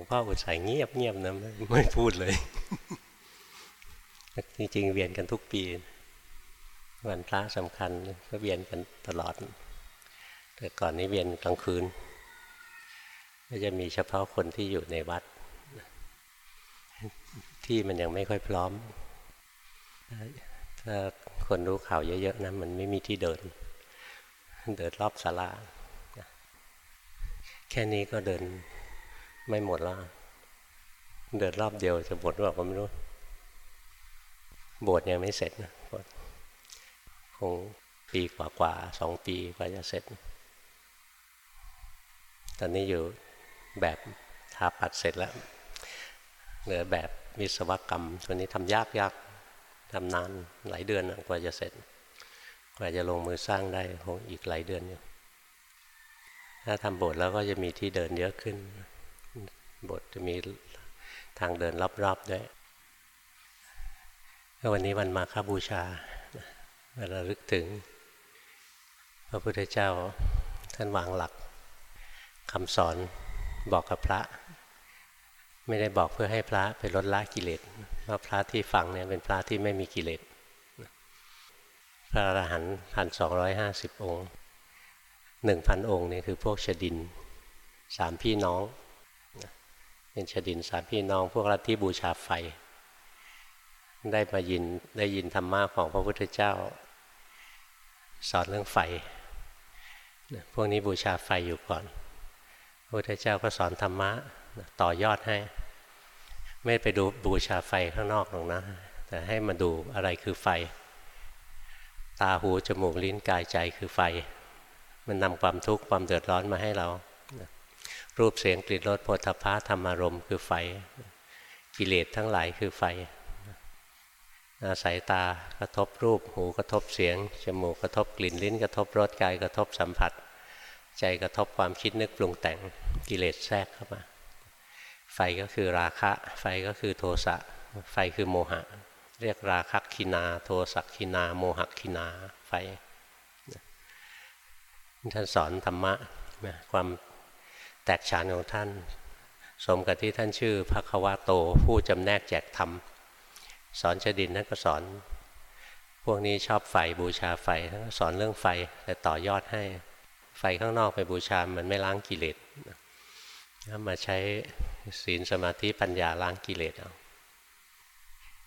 งพ่ออุตส่าห์เงียบเงียบนะไม่พูดเลย จริงๆเวียนกันทุกปี วันพระสำคัญก็เวียนกันตลอด แต่ก่อนนี้เวียนกลางคืน ก็จะมีเฉพาะคนที่อยู่ในวัด ที่มันยังไม่ค่อยพร้อม ถ้าคนรู้ข่าวเยอะๆนะมันไม่มีที่เดิน เดินรอบศาลาแค่นี้ก็เดิน ไม่หมดแล้ว เดินรอบเดียวจะหมดหรือเปล่าก็ไม่รู้บสถ์ยังไม่เสร็จนะคงปีกว่าๆสองปีกว่าจะเสร็จ ตอนนี้อยู่แบบทาปัดเสร็จแล้ว เหลือแบบวิศวกรรมตัวนี้ทำยากยากทำนานหลายเดือนกว่าจะเสร็จ กว่าจะลงมือสร้างได้คงอีกหลายเดือนอยู่ถ้าทำโบสถ์แล้วก็จะมีที่เดินเยอะขึ้น บสถ์จะมีทางเดินรอบๆด้วยวันนี้วันมาฆบูชาเราลึกถึง พระพุทธเจ้าท่านวางหลักคำสอนบอกกับพระ ไม่ได้บอกเพื่อให้พระไปลดละกิเลสเพราพระที่ฟังเนี่ยเป็นพระที่ไม่มีกิเลสพระอรหันต์พันสองร้อยห้าสิบองค์หนึ่งพันองค์นี่คือพวกชดินสามพี่น้อง เป็นชดินสามพี่น้องพวกรัที่บูชาไฟ ได้มายินได้ยินธรรมะของพระพุทธเจ้า สอนเรื่องไฟ พวกนี้บูชาไฟอยู่ก่อน พระพุทธเจ้าก็สอนธรรมะต่อยอดให้ ไม่ไปดูบูชาไฟข้างนอกหรอกนะ แต่ให้มาดูอะไรคือไฟ ตาหูจมูกลิ้นกายใจคือไฟ มันนำความทุกข์ความเดือดร้อนมาให้เรา รูปเสียงกลิ่นรสโผฏฐะธรรมารมณ์คือไฟ กิเลสทั้งหลายคือไฟอาศัยตากระทบรูปหูกระทบเสียง จมูกกระทบกลิ่นลิ้น กระทบรสกายกระทบสัมผัส ใจกระทบความคิดนึกปรุงแต่งกิเลสแทรกเข้ามา ไฟก็คือราคะ ไฟก็คือโทสะไฟคือโมหะ เรียกราคะคินา โทสักคินา โมหคินาไฟท่านสอนธรรมะความ แตกฉานของท่าน สมกับที่ท่านชื่อพระควาโต ผู้จำแนกแจกธรรม สอนชดินท่านก็สอน พวกนี้ชอบไฟบูชาไฟท่านก็สอนเรื่องไฟแต่ต่อยอดให้ ไฟข้างนอกไปบูชามันไม่ล้างกิเลสมาใช้ศีลสมาธิปัญญาล้างกิเลสเอา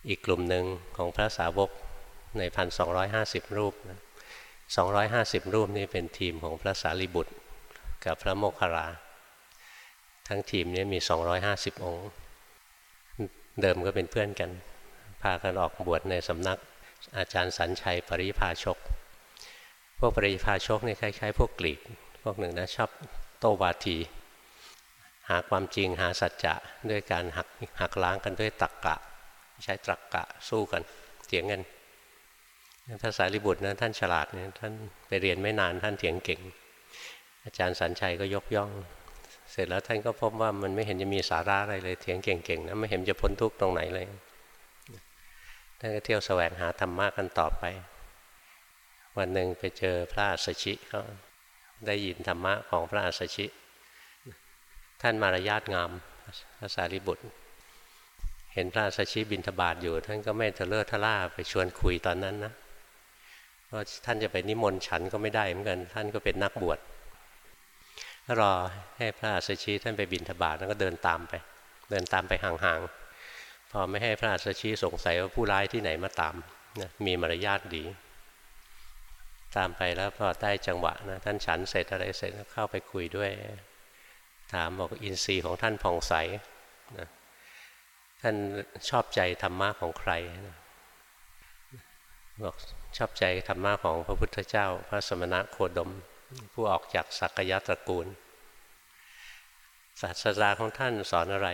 อีกกลุ่มหนึ่งของพระสาวกในพันสองห้าสิบรูปสองร้อยห้าสิบรูปนี้เป็นทีมของพระสารีบุตร กับพระโมคคารา ทั้งทีมนี้มี 250 องค์ เดิมก็เป็นเพื่อนกัน พากันออกบวชในสำนักอาจารย์สัญชัยปริพาชก พวกปริพาชกนี่คล้ายๆ พวกกรีก พวกหนึ่งนะชอบโตวาที หาความจริงหาสัจจะด้วยการหักหักล้างกันด้วยตรกกะ ใช้ตรกกะสู้กันเถียงกันพระสารีบุตรนะท่านฉลาดเนี่ยท่านไปเรียนไม่นานท่านเถียงเก่ง อาจารย์สัญชัยก็ยกย่อง เสร็จแล้วท่านก็พบว่ามันไม่เห็นจะมีสาระอะไรเลยเถียงเก่งๆนะไม่เห็นจะพ้นทุกข์ตรงไหนเลยท่านก็เที่ยวแสวงหาธรรมะกันต่อไป วันหนึ่งไปเจอพระอัสชิเขาได้ยินธรรมะของพระอัสชิ ท่านมารยาทงามพระสารีบุตร เห็นพระอัสชิบินทบาทอยู่ ท่านก็ไม่ทะเลาะทะล่าไปชวนคุยตอนนั้นนะเพราะท่านจะไปนิมนต์ฉันก็ไม่ได้เหมือนกัน ท่านก็เป็นนักบวช รอให้พระอัสชีท่านไปบินทบาทแล้วก็เดินตามไป เดินตามไปห่างๆ พอไม่ให้พระอัสชีสงสัยว่าผู้ร้ายที่ไหนมาตามนะมีมารยาทดี ตามไปแล้วพอได้จังหวะนะท่านฉันเสร็จอะไรเสร็จเข้าไปคุยด้วย ถามบอกอินทรีย์ของท่านผ่องใสนะท่านชอบใจธรรมะของใครนะบอกชอบใจธรรมะของพระพุทธเจ้า พระสมณะโคดม ผู้ออกจากสักยะตระกูล ศาสดาของท่านสอนอะไร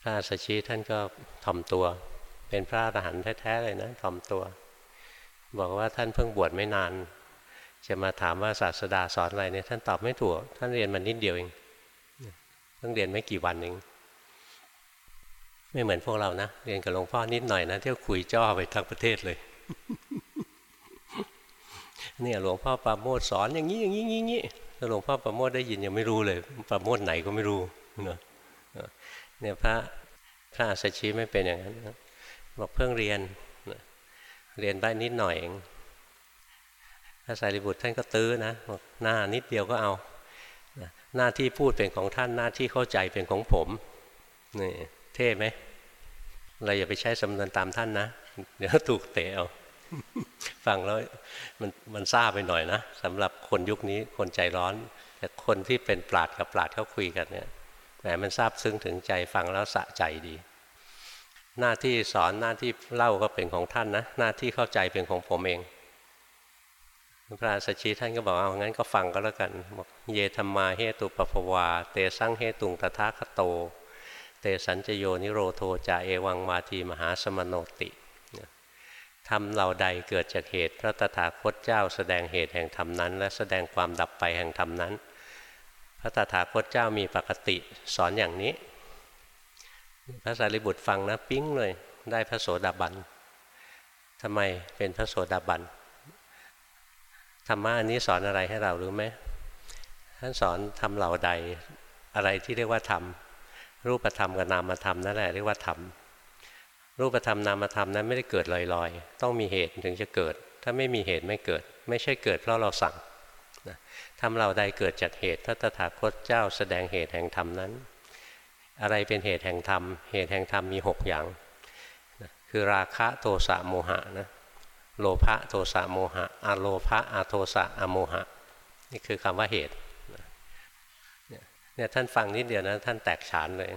พระสัชชีท่านก็ถ่อมตัว เป็นพระอรหันต์แท้ๆเลยนะถ่อมตัว บอกว่าท่านเพิ่งบวชไม่นาน จะมาถามว่าศาสดาสอนอะไรเนี่ยท่านตอบไม่ถูก ท่านเรียนมานิดเดียวเองเพิ่งเรียนไม่กี่วันเองไม่เหมือนพวกเรานะ เรียนกับหลวงพ่อนิดหน่อยนะเที่ยวคุยจ้อไปทั้งประเทศเลย เนี่ยหลวงพ่อปราโมทสอนอย่างนี้อย่างนี้อย่างนี้หลวงพ่อประโมทได้ยินยังไม่รู้เลยประโมทไหนก็ไม่รู้เนาะเนี่ยพระพระอาสชีไม่เป็นอย่างนั้นบอกเพิ่งเรียนเรียนได้นิดหน่อยเองพระสารีบุตรท่านก็ตื้อนะบอกหน้านิดเดียวก็เอาหน้าที่พูดเป็นของท่านหน้าที่เข้าใจเป็นของผมนี่เท่ไหมเราอย่าไปใช้สำนวนตามท่านนะ เดี๋ยวถูกเตะเอา ฟังแล้วมันมันซาไปหน่อยนะสำหรับคนยุคนี้คนใจร้อน แต่คนที่เป็นปราดกับปราดเขาคุยกันเนี่ยแหมมันซาบซึ้งถึงใจฟังแล้วสะใจดี หน้าที่สอนหน้าที่เล่าก็เป็นของท่านนะหน้าที่เข้าใจเป็นของผมเองพระสัชชีท่านก็บอกเอางั้นก็ฟังก็แล้วกันบอกเยธรรมาเฮตุปภวา เตสังเฮตุงตถาคโต เตสัญจโยนิโรโทจาเอวังมาทีมหาสมโนติ ทำเราใดเกิดจากเหตุพระตถาคตเจ้าแสดงเหตุแห่งธรรมนั้น และแสดงความดับไปแห่งธรรมนั้น พระตถาคตเจ้ามีปกติสอนอย่างนี้ พระสารีบุตรฟังนะปิ้งเลยได้พระโสดาบันทำไมเป็นพระโสดาบันธรรมะอันนี้สอนอะไรให้เรารู้ไหมท่านสอนทำเหล่าใดอะไรที่เรียกว่าธรรมรูปธรรมกับนามธรรมนั่นแหละเรียกว่าธรรม รูปธรรมนามธรรมนั้นไม่ได้เกิดลอยๆ ต้องมีเหตุถึงจะเกิด ถ้าไม่มีเหตุไม่เกิด ไม่ใช่เกิดเพราะเราสั่งทำเราใดเกิดจากเหตุพระตถาคตเจ้าแสดงเหตุแห่งธรรมนั้น อะไรเป็นเหตุแห่งธรรม เหตุแห่งธรรมมีหกอย่างคือราคะโทสะโมหะนะโลภะโทสะโมหะอะโลภะอะโทสะอะโมหะ นี่คือคำว่าเหตุเนี่ยท่านฟังนิดเดียวนะท่านแตกฉานเลย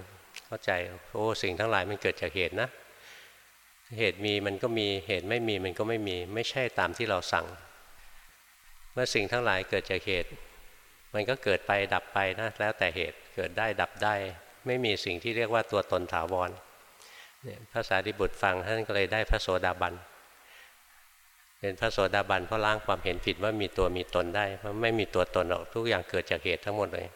เข้าใจโอ้สิ่งทั้งหลายมันเกิดจากเหตุนะ เหตุมีมันก็มีเหตุไม่มีมันก็ไม่มี ไม่ใช่ตามที่เราสั่ง เมื่อสิ่งทั้งหลายเกิดจากเหตุ มันก็เกิดไปดับไปนะแล้วแต่เหตุเกิดได้ดับได้ ไม่มีสิ่งที่เรียกว่าตัวตนถาวรเนี่ยภาษาดิบุตรฟังท่านก็เลยได้พระโสดาบันเป็นพระโสดาบันเพราะล้างความเห็นผิดว่ามีตัวมีตนได้เพราะไม่มีตัวตนหรอกทุกอย่างเกิดจากเหตุทั้งหมดเลย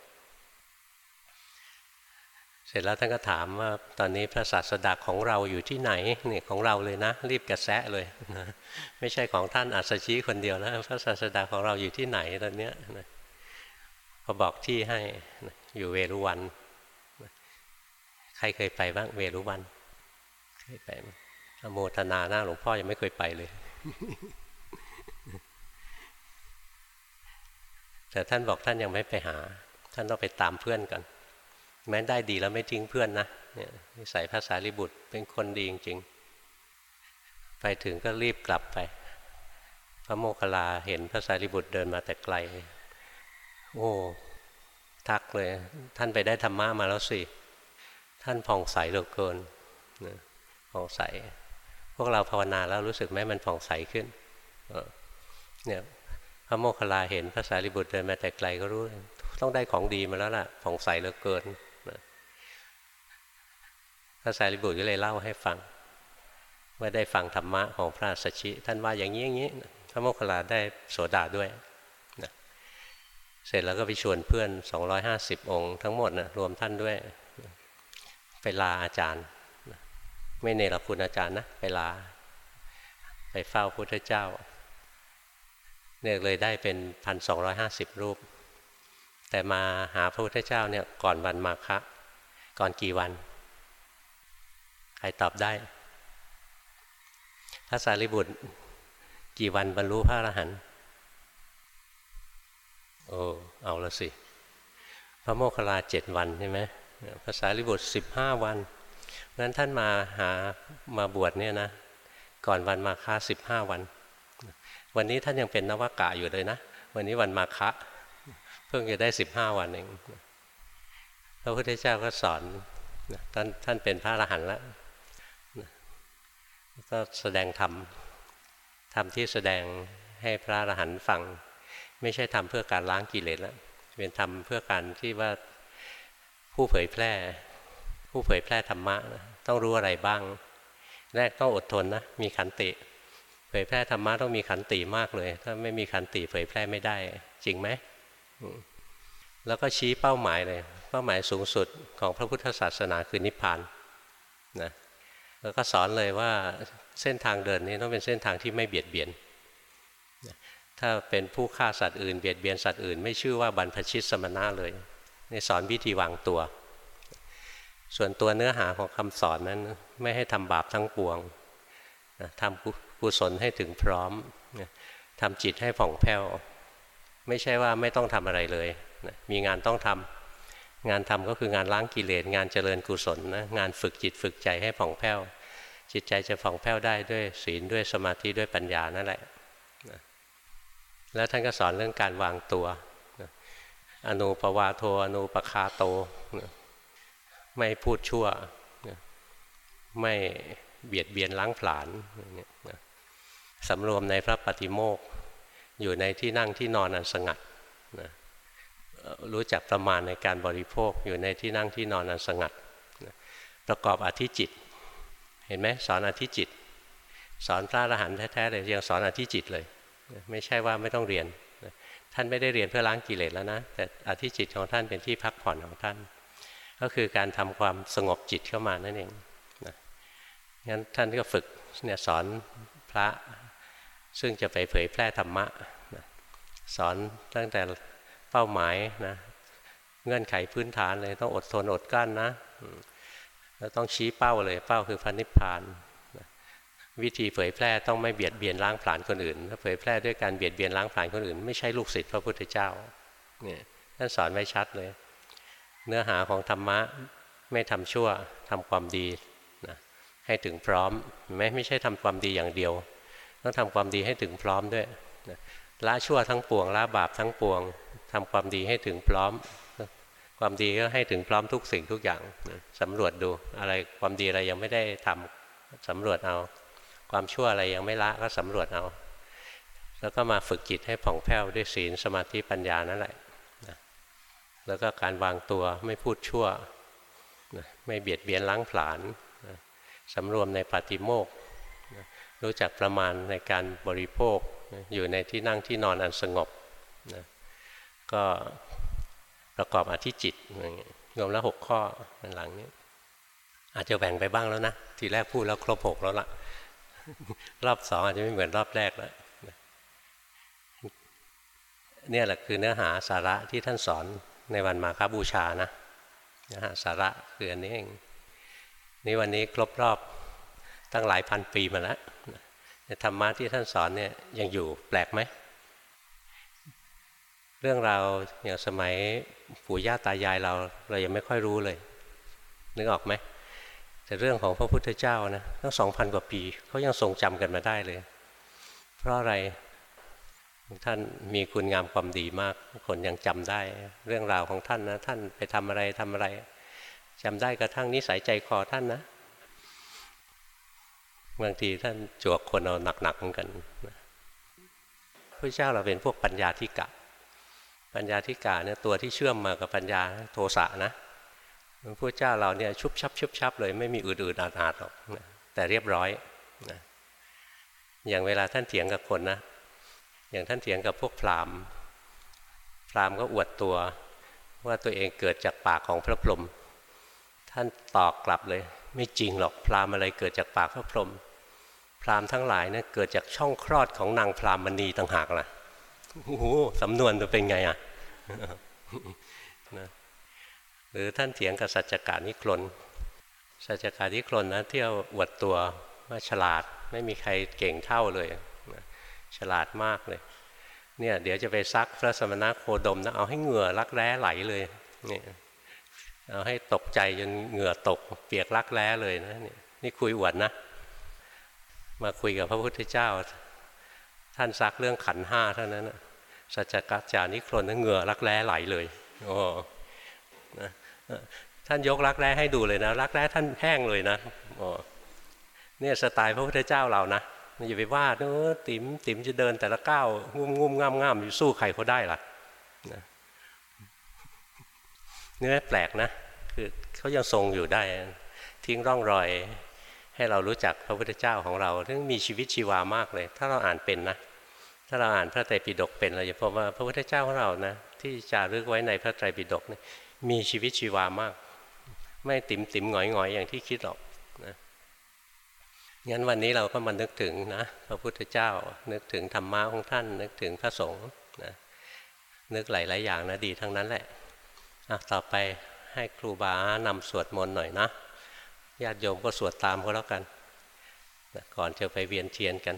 เสร็จแล้วท่านก็ถามว่าตอนนี้พระศาสดาของเราอยู่ที่ไหนนี่ของเราเลยนะ รีบกระแสะเลยนะไม่ใช่ของท่านอัศชีคนเดียวนะพระศาสดาของเราอยู่ที่ไหนตอนเนี้นะพอบอกที่ให้อยู่เวรุวันใครเคยไปบ้างเวรุวันเคยไปโมทนาหน้าหลวงพ่อยังไม่เคยไปเลย แต่ท่านบอกท่านยังไม่ไปหา ท่านต้องไปตามเพื่อนกัน แม้ได้ดีแล้วไม่ทิ้งเพื่อนนะเนี่ยนิสัยภาษาลิบุตรเป็นคนดีจริงๆ ไปถึงก็รีบกลับไป พระโมคคัลลาเห็นพระสารีบุตรเดินมาแต่ไกล โอ้ทักเลย ท่านไปได้ธรรมะมาแล้วสิ ท่านผ่องใสเหลือเกินผ่องใส พวกเราภาวนาแล้วรู้สึกไหมมันผ่องใสขึ้นเนี่ยพระโมคคัลลาเห็นพระสารีบุตรเดินมาแต่ไกลก็รู้ ต้องได้ของดีมาแล้วล่ะผ่องใสเหลือเกิน พระสารีบุตรก็เลยเล่าให้ฟัง ว่าได้ฟังธรรมะของพระสัชชิ ท่านว่าอย่างนี้อย่างนี้พระโมคคัลลาได้โสดาด้วยนะเสร็จแล้วก็ไปชวนเพื่อน 250 องค์ทั้งหมดนะรวมท่านด้วย ไปลาอาจารย์ ไม่เนรคุณอาจารย์นะ ไปลา ไปเฝ้าพุทธเจ้า เนี่ยเลยได้เป็นพันสองรูป แต่มาหาพระพุทธเจ้าเนี่ยก่อนวันมาฆะก่อนกี่วัน ใครตอบได้ พระสารีบุตร กี่วันบรรลุพระอรหันต์โอ้เอาละสิ พระโมคคัลลาเจ็ดวันใช่ไหมภาษาลิบุตรสิบห้าวันงั้นท่านมาหามาบวชเนี่ยนะ ก่อนวันมาฆะสิบห้าวัน วันนี้ท่านยังเป็นนวากะอยู่เลยนะ วันนี้วันมาฆะเพิ่งจะได้สิบห้าวันเอง พระพุทธเจ้าก็สอนท่านท่านเป็นพระอรหันต์แล้ว ก็แสดงธรรมธรรมที่แสดงให้พระอรหันต์ฟัง ไม่ใช่ทำเพื่อการล้างกิเลสแล้วเป็นทำเพื่อการที่ว่าผู้เผยแพร่ ผู้เผยแพร่ธรรมะต้องรู้อะไรบ้าง แรกต้องอดทนนะมีขันติ เผยแพร่ธรรมะต้องมีขันติมากเลย ถ้าไม่มีขันติเผยแพร่ไม่ได้ จริงไหมแล้วก็ชี้เป้าหมายเลย เป้าหมายสูงสุดของพระพุทธศาสนาคือนิพพานนะ แล้วก็สอนเลยว่าเส้นทางเดินนี้ต้องเป็นเส้นทางที่ไม่เบียดเบียน ถ้าเป็นผู้ฆ่าสัตว์อื่นเบียดเบียนสัตว์อื่น ไม่ชื่อว่าบรรพชิตสมณะเลยในสอนวิธีวางตัว ส่วนตัวเนื้อหาของคำสอนนั้นไม่ให้ทำบาปทั้งปวงทำกุศลให้ถึงพร้อมทำจิตให้ผ่องแผ้ว ไม่ใช่ว่าไม่ต้องทำอะไรเลย มีงานต้องทำ งานทำก็คืองานล้างกิเลสงานเจริญกุศลนะงานฝึกจิตฝึกใจให้ผ่องแผ้ว จิตใจจะผ่องแผ้วได้ด้วยศีลด้วยสมาธิด้วยปัญญานั่นแหละแล้วท่านก็สอนเรื่องการวางตัวอนุปวาโทอนุปคาโต ไม่พูดชั่ว ไม่เบียดเบียนล้างผลาญสำรวมในพระปฏิโมกอยู่ในที่นั่งที่นอนอันสงัด รู้จักประมาณในการบริโภคอยู่ในที่นั่งที่นอนอันสงัด ประกอบอธิจิต เห็นไหมสอนอธิจิต สอนพระอรหันต์แท้ๆเลยยังสอนอธิจิตเลย ไม่ใช่ว่าไม่ต้องเรียน ท่านไม่ได้เรียนเพื่อล้างกิเลสแล้วนะ แต่อธิจิตของท่านเป็นที่พักผ่อนของท่าน ก็คือการทำความสงบจิตเข้ามานั่นเองนะงั้นท่านก็ฝึกเนี่ยสอนพระซึ่งจะไปเผยแพร่ธรรมะสอนตั้งแต่ เป้าหมายนะเงื่อนไขพื้นฐานเลยต้องอดทนอดกั้นนะแล้วต้องชี้เป้าเลยเป้าคือพระนิพพานวิธีเผยแพร่ต้องไม่เบียดเบียนล้างผลาญคนอื่นถ้าเผยแพร่ด้วยการเบียดเบียนล้างผลาญคนอื่น ไม่ใช่ลูกศิษย์พระพุทธเจ้าเนี่ยท่านสอนไว้ชัดเลย เนื้อหาของธรรมะไม่ทำชั่วทำความดีนะให้ถึงพร้อมไม่ไม่ใช่ทำความดีอย่างเดียว ต้องทำความดีให้ถึงพร้อมด้วยนะละชั่วทั้งปวงละบาปทั้งปวง ทำความดีให้ถึงพร้อม ความดีก็ให้ถึงพร้อมทุกสิ่งทุกอย่างสำรวจดูอะไรความดีอะไรยังไม่ได้ทำสำรวจเอา ความชั่วอะไรยังไม่ละก็สำรวจเอา แล้วก็มาฝึกจิตให้ผ่องแผ้วด้วยศีลสมาธิปัญญานั่นแหละแล้วก็การวางตัวไม่พูดชั่วไม่เบียดเบียนล้างผลาญสำรวมในปฏิโมกรู้จักประมาณในการบริโภค อยู่ในที่นั่งที่นอนอันสงบนะ ก็ประกอบอธิจิตรวมแล้วหกข้อหลังนี้ อาจจะแบ่งไปบ้างแล้วนะ ทีแรกพูดแล้วครบหกแล้วละ่ะ รอบสองอาจจะไม่เหมือนรอบแรกแล้วเนี่ยแหละคือเนื้อหาสาระที่ท่านสอนในวันมาคบูชานะเนื้อหาสาระคืออันนี้เองนี่วันนี้ครบรอบตั้งหลายพันปีมาแล้วธรรมะที่ท่านสอนเนี่ยยังอยู่แปลกไหม เรื่องราวอย่างสมัยปู่ย่าตายายเรา เรายังไม่ค่อยรู้เลย นึกออกไหมแต่เรื่องของพระพุทธเจ้านะตั้งสองพันกว่าปีเขายังทรงจำกันมาได้เลย เพราะอะไรท่านมีคุณงามความดีมากคนยังจำได้ เรื่องราวของท่านนะ ท่านไปทำอะไรทำอะไรจำได้กระทั่งนิสัยใจคอท่านนะบางทีท่านจวกคนเอาหนักๆเหมือนกันพระเจ้าเราเป็นพวกปัญญาธิกะ ปัญญาธิกะเนี่ยตัวที่เชื่อมมากับปัญญาโทสะนะพระพุทธเจ้าเราเนี่ยชุบชับชุบชับเลยไม่มีอืดๆอาดหรอกนะแต่เรียบร้อยนะอย่างเวลาท่านเถียงกับคนนะ อย่างท่านเถียงกับพวกพราหมณ์พราหมณ์ก็อวดตัว ว่าตัวเองเกิดจากปากของพระพรหมท่านตอบกลับเลย ไม่จริงหรอกพราหมณ์อะไรเกิดจากปากพระพรหมพราหมณ์ทั้งหลายเนี่ยเกิดจากช่องคลอดของนางพราหมณีต่างหากล่ะ โอ้โหสำนวนจะเป็นไงอะนะหรือท่านเถียงกับสัจจการนิครนสัจจการนิครนนะเที่ยวอวดตัวว่าฉลาดไม่มีใครเก่งเท่าเลยฉลาดมากเลย เนี่ยเดี๋ยวจะไปซักพระสมณะโคดมนะเอาให้เหงื่อรักแร้ไหลเลยเนี่ยเอาให้ตกใจจนเหงื่อตก เปียกรักแร้เลยนะนี่นี่คุยอวดนะ มาคุยกับพระพุทธเจ้า ท่านซักเรื่องขันห้าเท่านั้นนะสัจจกจานิครนนั้นเหงื่อรักแร้ไหลเลยโอ้นะท่านยกรักแร้ให้ดูเลยนะ รักแร้ท่านแห้งเลยนะอ๋อเนี่ยสไตล์พระพุทธเจ้าเรานะอย่าไปว่าเนอติ๋มติ๋มจะเดินแต่ละก้าวงุ่มงุ่มง่ามง่ามอยู่สู้ใครเขาได้ล่ะนะนี่แปลกนะ คือเขายังทรงอยู่ได้ ทิ้งร่องรอย ให้เรารู้จักพระพุทธเจ้าของเราที่มีชีวิตชีวามากเลย ถ้าเราอ่านเป็นนะ ถ้าเราอ่านพระไตรปิฎกเป็นเราจะพบว่าพระพุทธเจ้าของเรานะ ที่จารึกไว้ในพระไตรปิฎกเนี่ยมีชีวิตชีวามาก ไม่ติ๋มติ๋มหงอยหงอยอย่างที่คิดหรอกนะงั้นวันนี้เราก็มานึกถึงนะพระพุทธเจ้า นึกถึงธรรมะของท่าน นึกถึงพระสงฆ์นะนึกหลายๆอย่างนะดีทั้งนั้นแหละอะต่อไปให้ครูบานำสวดมนต์หน่อยนะญาติโยมก็สวดตามก็แล้วกันนะก่อนจะไปเวียนเทียนกัน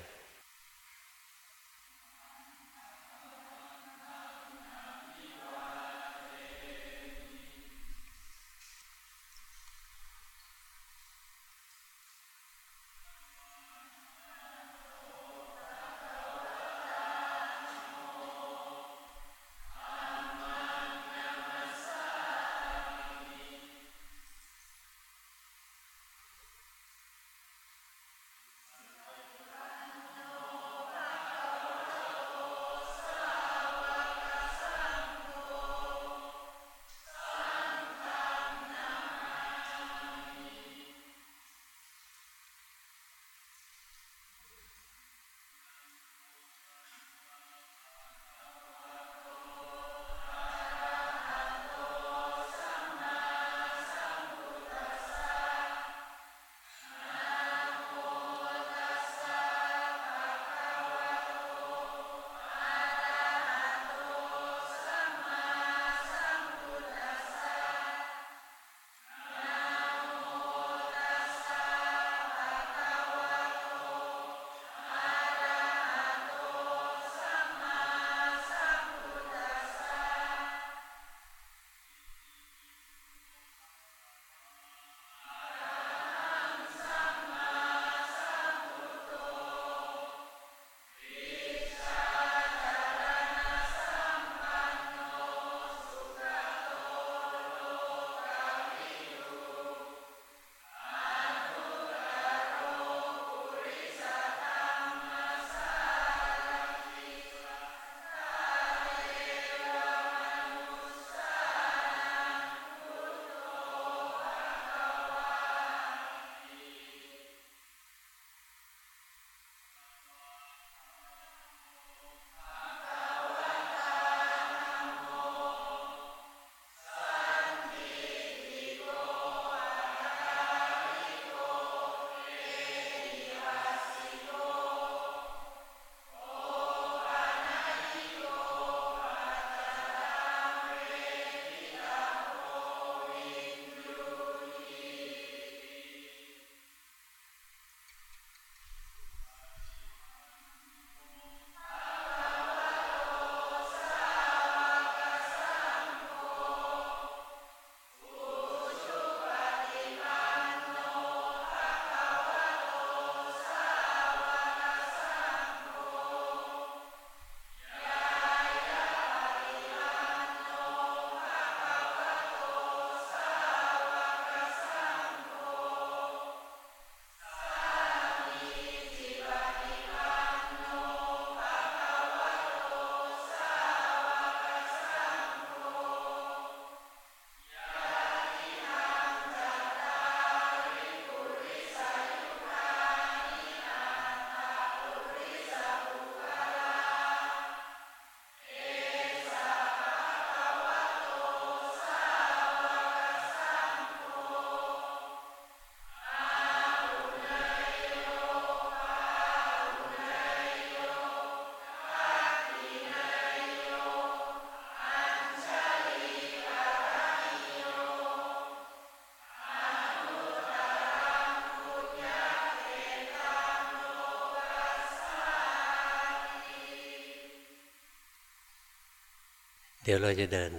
เดี๋ยวเราจะเดิน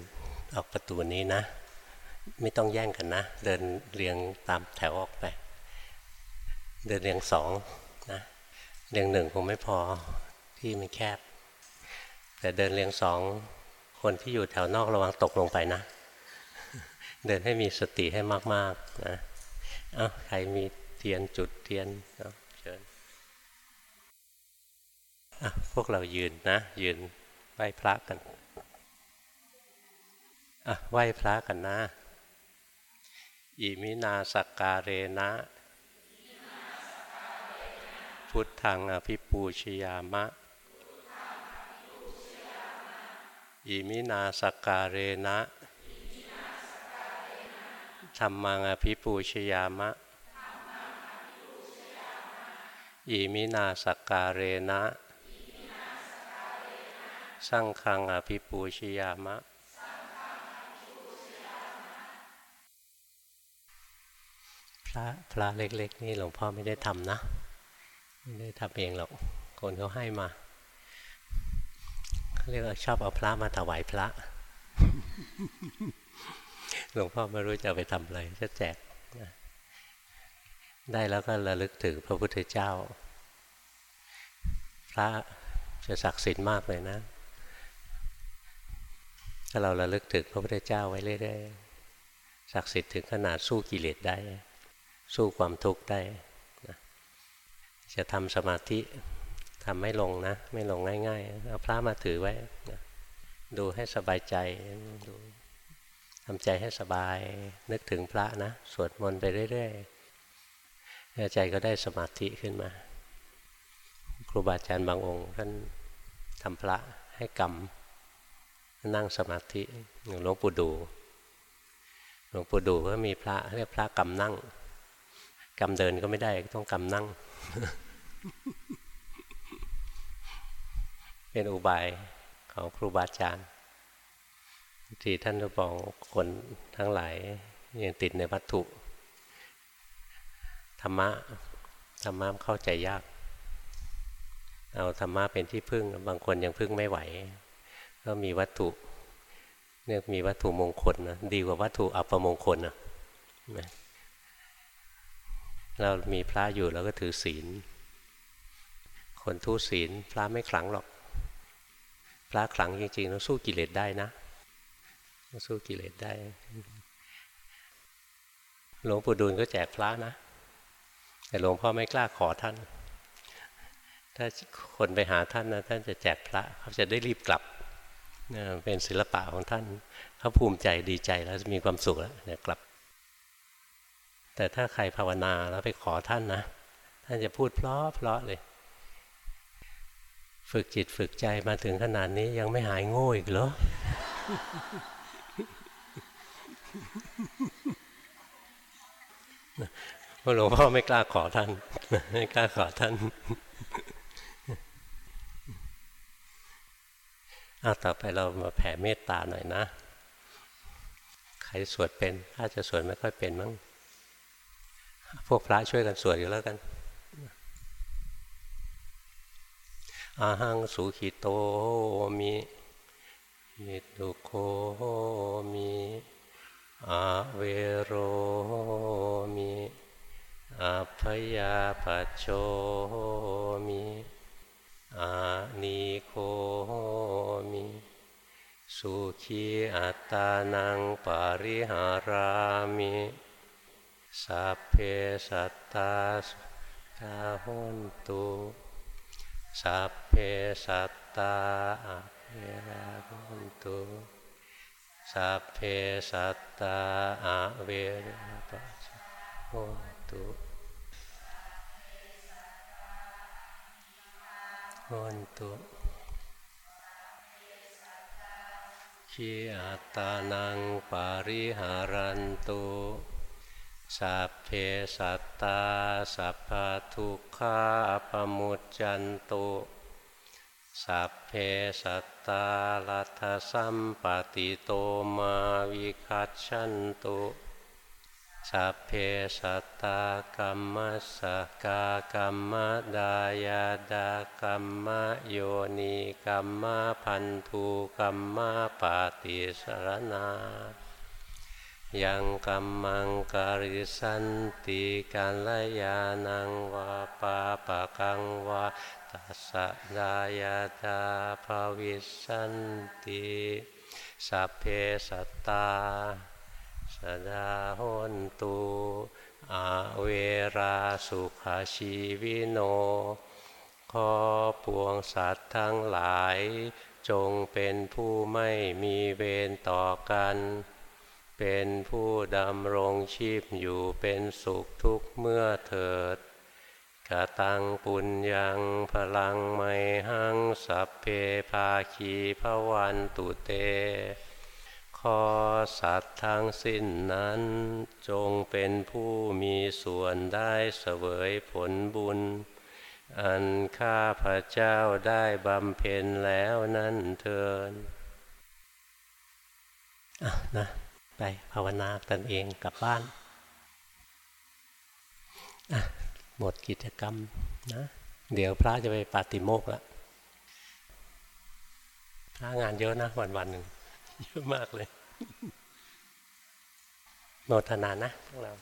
ออกประตูนี้นะ ไม่ต้องแย่งกันนะ เดินเรียงตามแถวออกไป เดินเรียงสองนะเรียงหนึ่งคงไม่พอที่มันแคบ แต่เดินเรียงสองคนที่อยู่แถวนอกระวังตกลงไปนะ เดินให้มีสติให้มากๆนะเอาใครมีเทียนจุดเทียนเชิญพวกเรายืนนะ ยืนไหว้พระกัน อะไหว้พระกันนะ อิมินาสกการเรนะ พุทธังอภิปูชยามะ อิมินาสกการเรนะธรรมังอภิปูชยามะ อิมินาสการเรนะ สังฆังอภิปูชยามะ ระพระเล็ก ๆ นี่หลวงพ่อไม่ได้ทำนะ ไม่ได้ทำเองหรอก คนเขาให้มาเขาเรียกว่าชอบเอาพระมาถวายพระ หลวงพ่อไม่รู้จะไปทำอะไรจะแจก ได้แล้วก็ระลึกถึงพระพุทธเจ้า พระจะศักดิ์สิทธิ์มากเลยนะถ้าเราระลึกถึงพระพุทธเจ้าไว้เรื่อยๆศักดิ์สิทธิ์ถึงขนาดสู้กิเลสได้ สู้ความทุกข์ได้นะจะทำสมาธิทำไม่ลงนะ ไม่ลงง่ายๆเอาพระมาถือไว้นะดูให้สบายใจดูทำใจให้สบาย นึกถึงพระนะ สวดมนต์ไปเรื่อยๆใจก็ได้สมาธิขึ้นมา ครูบาอาจารย์บางองค์ท่านทำพระให้กรรมนั่งสมาธิหลวงปู่ดูหลวงปู่ดูก็มีพระเรียกพระกำนั่ง กำเดินก็ไม่ได้ต้องกำนั่ง เป็นอุบายของครูบาอาจารย์ที่ท่านจะบอกคนทั้งหลายยังติดในวัตถุธรรมะธรรมะเข้าใจยาก เอาธรรมะเป็นที่พึ่ง บางคนยังพึ่งไม่ไหว ก็มีวัตถุเนี่ยมีวัตถุมงคลนะดีกว่าวัตถุอัปมงคลนะ เรามีพระอยู่แล้วก็ถือศีล คนทุศีลพระไม่ขลังหรอก พระขลังจริงๆเราสู้กิเลสได้นะ สู้กิเลสได้ หลวงปู่ดูลก็แจกพระนะ แต่หลวงพ่อไม่กล้าขอท่าน ถ้าคนไปหาท่านนะท่านจะแจกพระเขาจะได้รีบกลับเป็นศิลปะของท่านเขาภูมิใจดีใจแล้วมีความสุขแล้วกลับ แต่ถ้าใครภาวนาแล้วไปขอท่านนะ ท่านจะพูดเพลาะเพลาะเลย ฝึกจิตฝึกใจมาถึงขนาดนี้ยังไม่หายโง่อีกเหรอพราะหลวงพ่อไม่กล้าขอท่าน ไม่กล้าขอท่านเอาต่อไปเรามาแผ่เมตตาหน่อยนะ ใครสวดเป็น ถ้าจะสวดไม่ค่อยเป็นมั้ง พวกพระช่วยกันสวดอยู่แล้วกันอะหังสุขิโต โหมิ นิททุกโข โหมิอะเวโร โหมิอัพยาปัชโฌ โหมิอะนีโฆมิสุขีอัตานังปาริหารามิ สัพเพสัตตาสาหุนตุสัพเพสัตตาอเพราหุนตุสัพเพสัตตาอเวรปัสหุนตุอนตุขีอัตานังปาริหารันตุ สัพเพสัตตาสัพพทุกขาปมุจจันตุสัพเพสัตตาลัทธสัมปติโตมาวิคัตชันตุสัพเพสัตตากรรมสกากรรมดายาดากรรมโยนิกรรมพันธุกรรมปาติสรณา ยังกรรมังการิสันติการลยานังวาปาปะกังวาตัสดายาตาภวิสันติสัพเพสัตตาสดาหนตุอาเวราสุขาชีวิโนขอปวงสัตว์ทั้งหลาย จงเป็นผู้ไม่มีเวรต่อกัน เป็นผู้ดำรงชีพอยู่เป็นสุขทุกเมื่อเถิดกตังปุญญังพลังไมหังสัพเพภาคีพวันตุเตขอสัตว์ทั้งสิ้นนั้น จงเป็นผู้มีส่วนได้เสวยผลบุญ อันข้าพระเจ้าได้บำเพ็ญแล้วนั่นเทินอะนะ ไปภาวนากันเองกลับบ้าน หมดกิจกรรมนะ เดี๋ยวพระจะไปปาติโมกแล้วพระงานเยอะนะวันวันหนึ่งเยอะมากเลยโมทนานะพวกเรา